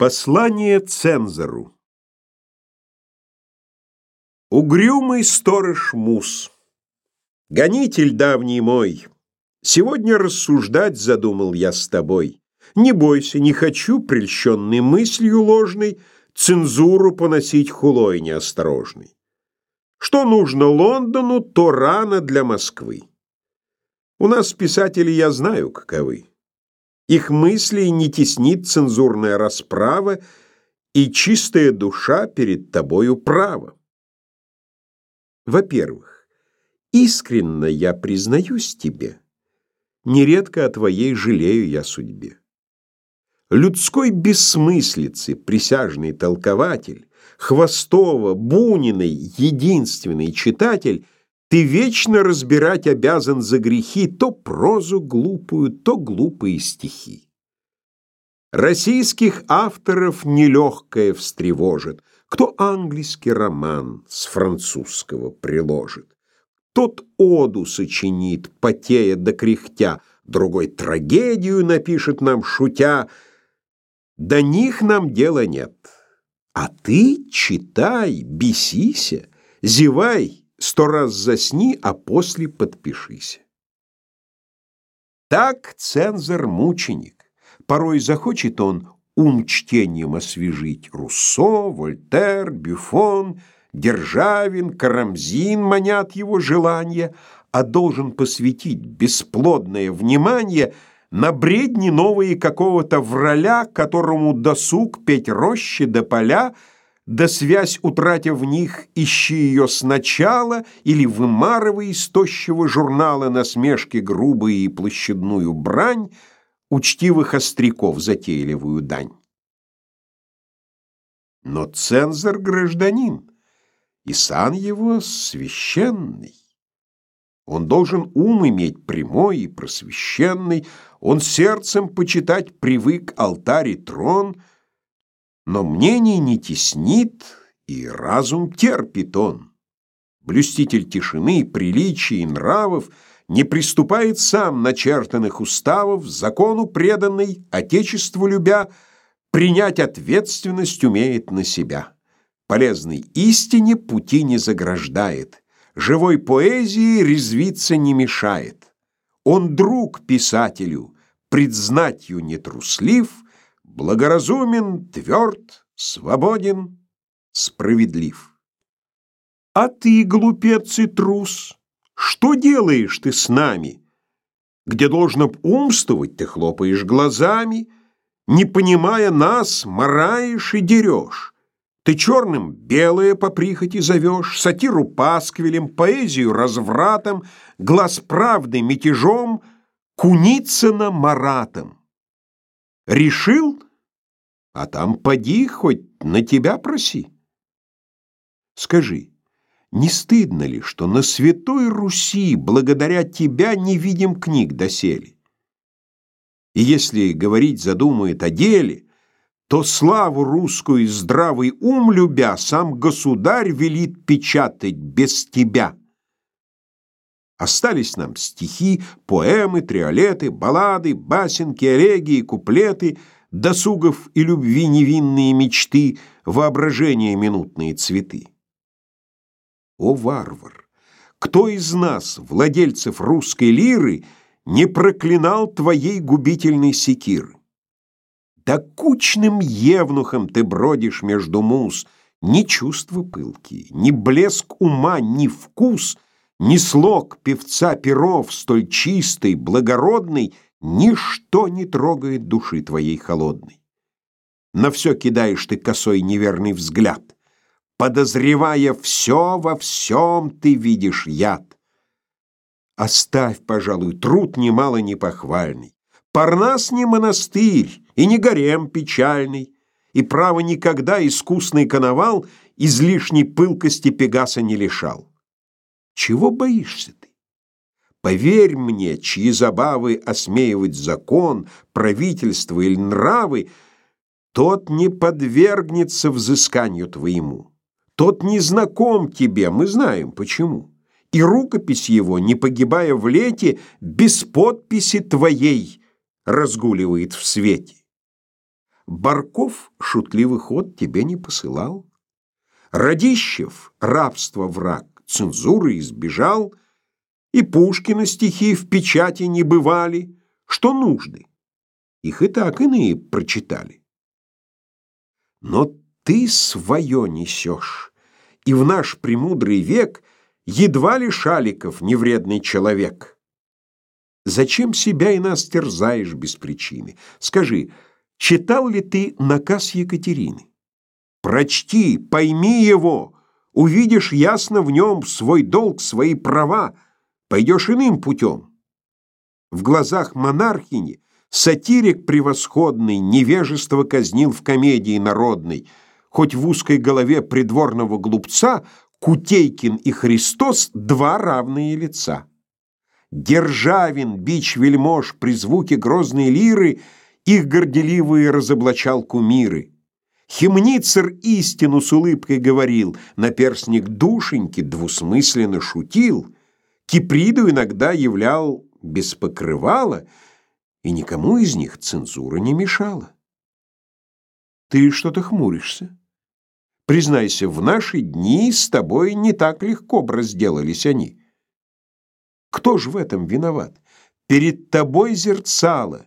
Послание цензору Угрюмый сторож Мус, Гонитель давний мой, Сегодня рассуждать задумал я с тобой. Не бойся, не хочу, прельщенный мыслью ложной, Цензуру поносить хулой неосторожной. Что нужно Лондону, то рано для Москвы. У нас писатели я знаю, каковы. Их мысли не теснит цензурная расправа, и чистая душа перед тобою права. Во-первых, искренно я признаюсь тебе, нередко о твоей жалею я судьбе. Людской бессмыслицы присяжный толкователь, Хвостова, Буниной единственный читатель — ты вечно разбирать обязан за грехи то прозу глупую, то глупые стихи. Российских авторов нелегкое встревожит, кто английский роман с французского приложит. Тот оду сочинит, потея до кряхтя, другой трагедию напишет нам, шутя. До них нам дела нет. А ты читай, бесися, зевай, Сто раз засни, а после подпишись. Так цензор-мученик. Порой захочет он ум чтением освежить. Руссо, Вольтер, Бюфон, Державин, Карамзин манят его желания, а должен посвятить бесплодное внимание на бредни новые какого-то враля, которому досуг петь рощи до поля — да связь, утратив в них, ищи ее сначала или вымарывай из тощего журнала насмешки грубые и площадную брань, учтивых остряков затейливую дань. Но цензор гражданин, и сан его священный. Он должен ум иметь прямой и просвещенный, он сердцем почитать привык алтарь и трон — но мнение не теснит, и разум терпит он. Блюститель тишины, приличий и нравов не приступает сам начертанных уставов, закону преданный, отечеству любя, принять ответственность умеет на себя. Полезной истине пути не заграждает, живой поэзии резвиться не мешает. Он друг писателю, предзнатью не труслив — благоразумен, тверд, свободен, справедлив. А ты, глупец и трус, что делаешь ты с нами? Где должно умствовать, ты хлопаешь глазами, не понимая нас, мараешь и дерешь. Ты черным белое по прихоти зовешь, сатиру пасквилем, поэзию развратом, глаз правды мятежом, Куницына маратом. Решил? А там поди хоть на тебя проси. Скажи, не стыдно ли, что на святой Руси благодаря тебя не видим книг доселе? И если говорить задумает о деле, то славу русскую и здравый ум любя, сам государь велит печатать без тебя. Остались нам стихи, поэмы, триолеты, баллады, басенки, элегии, куплеты, досугов и любви невинные мечты, воображения минутные цветы. О, варвар! Кто из нас, владельцев русской лиры, не проклинал твоей губительной секиры? Да кучным евнухом ты бродишь между муз, ни чувства пылкие, ни блеск ума, ни вкус — ни слог певца перов, столь чистый, благородный, Ничто не трогает души твоей холодной. На все кидаешь ты косой неверный взгляд, Подозревая все, во всем ты видишь яд. Оставь, пожалуй, труд немало непохвальный. Парнас не монастырь и не гарем печальный, И право никогда искусный коновал Излишней пылкости Пегаса не лишал. Чего боишься ты? Поверь мне, чьи забавы осмеивать закон, правительство или нравы, тот не подвергнется взысканию твоему. Тот не знаком тебе, мы знаем почему. И рукопись его, не погибая в лете, без подписи твоей разгуливает в свете. Барков шутливый ход тебе не посылал. Радищев рабство враг, цензуры избежал, и Пушкина стихи в печати не бывали. Что нужды? Их и так иные прочитали. Но ты свое несешь, и в наш премудрый век едва ли Шаликов невредный человек. Зачем себя и нас терзаешь без причины? Скажи, читал ли ты наказ Екатерины? Прочти, пойми его, увидишь ясно в нем свой долг, свои права, пойдешь иным путем. В глазах монархини сатирик превосходный невежество казнил в комедии народной, хоть в узкой голове придворного глупца Кутейкин и Христос два равные лица. Державин, бич вельмож, при звуке грозной лиры их горделивые разоблачал кумиры. Химницер истину с улыбкой говорил, наперсник душеньки двусмысленно шутил, Киприду иногда являл без покрывала, и никому из них цензура не мешала. Ты что-то хмуришься. Признайся, в наши дни с тобой не так легко бы разделались они. Кто ж в этом виноват? Перед тобой зерцало,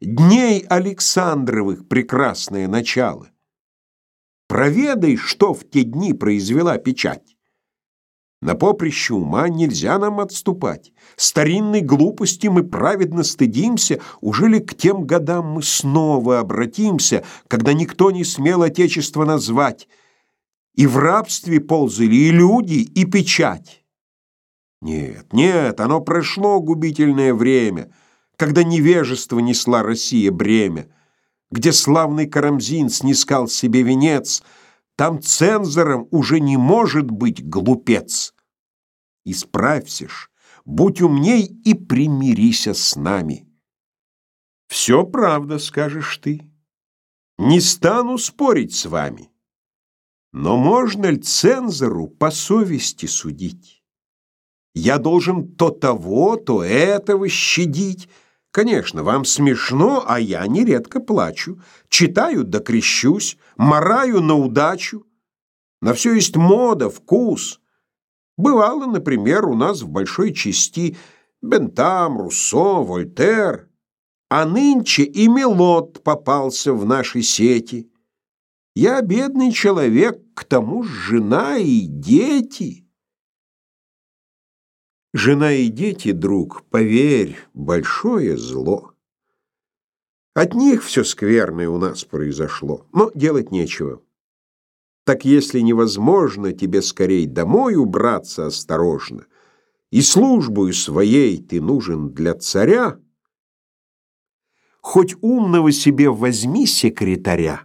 дней Александровых прекрасное начало. Проведай, что в те дни произвела печать. На поприще ума нельзя нам отступать. Старинной глупости мы праведно стыдимся, уже ли к тем годам мы снова обратимся, когда никто не смел Отечество назвать, и в рабстве ползали и люди, и печать. Нет, нет, оно прошло губительное время, когда невежество несла Россия бремя где славный Карамзин снискал себе венец, там цензором уже не может быть глупец. Исправься ж, будь умней и примирися с нами. Все правда, скажешь ты. Не стану спорить с вами. Но можно ли цензору по совести судить? Я должен то того, то этого щадить, Конечно, вам смешно, а я нередко плачу. Читаю да крещусь, мараю на удачу. На все есть мода, вкус. Бывало, например, у нас в большой части Бентам, Руссо, Вольтер. А нынче и Мелот попался в нашей сети. Я бедный человек, к тому же жена и дети. Жена и дети, друг, поверь, большое зло. От них все скверное у нас произошло, но делать нечего. Так если невозможно тебе скорей домой убраться осторожно, и службою своей ты нужен для царя, хоть умного себе возьми секретаря,